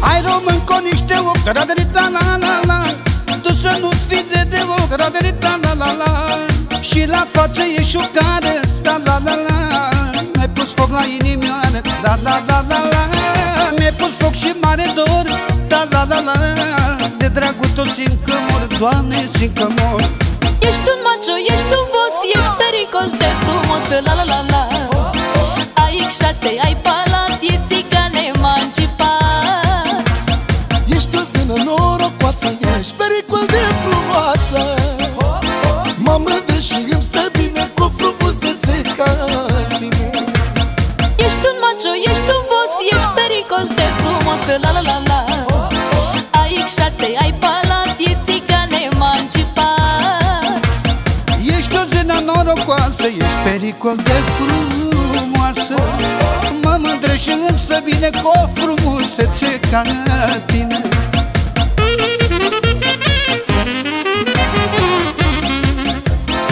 Ai român cu niște ochi. Ra-da-da-da, la la la Tu să nu fii de de ochi Ra-da-da-da, la la la Și la față e șucară Da la la la. Mi-ai pus foc la inimioară. Da la la la la. Mi-ai pus foc și mare dor. Da la la la. De dragul tău simt că mor. Doamne, simt că mor. Ești un macho, ești un boss Ești pericol de frumos. La la la la. Ai X6, ai palat E frumos La la la la. Ai X6, ai palat E țigan emancipat Ești o zenă norocoasă Ești pericol de frumoasă. Mă mândră și îmi stă bine Cu o frumusețe ca tine.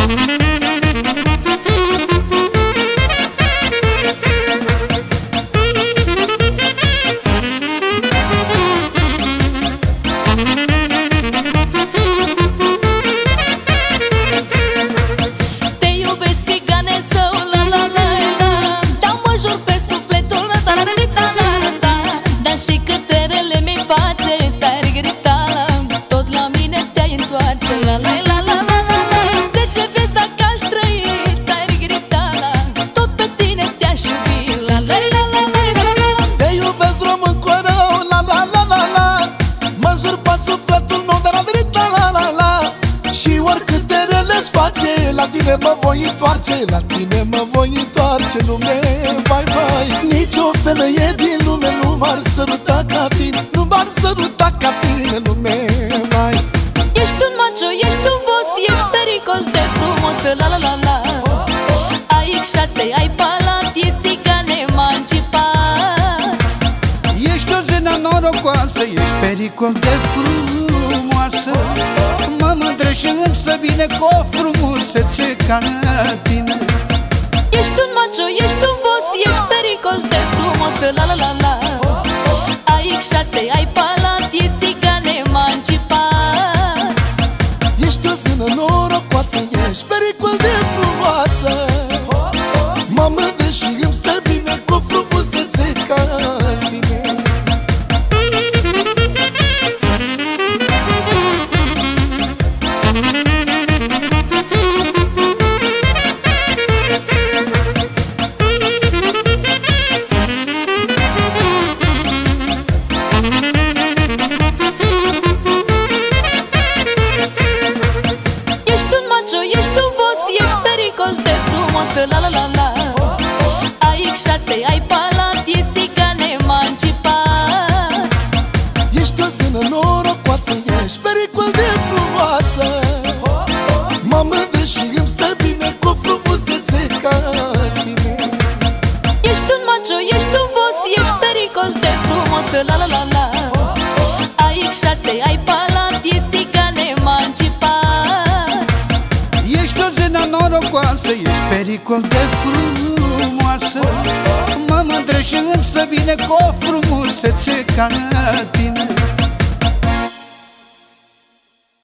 Te tine mă voi întoarce La tine mă voi întoarce Lume, vai, vai. Nici o femeie din lume Nu m-ar săruta ca tine Nu m-ar săruta ca tine Lume, vai. Ești un macho, ești un boss, ești pericol de frumos, la la la la. Ai X6, ai palat, e țigan emancipat. Ești o zenă norocoasă Ești pericol de frumoasă Mă mândră și îmi stă bine Cu o frumusețe ca tine. Ești un macho, ești un boss, ești pericol de frumos, la la la la. Ai X6, ai palat, e țigan emancipat Ești o zână norocoasă Ești pericol de frumoasă. Mă mândă și îmi stă bine Ești un macho, ești un boss, ești pericol de frumos, la la la la. Ai X6, ai palat, Ești pericol de frumoasă. Mă mândră și îmi stă bine Cu o frumusețe ca tine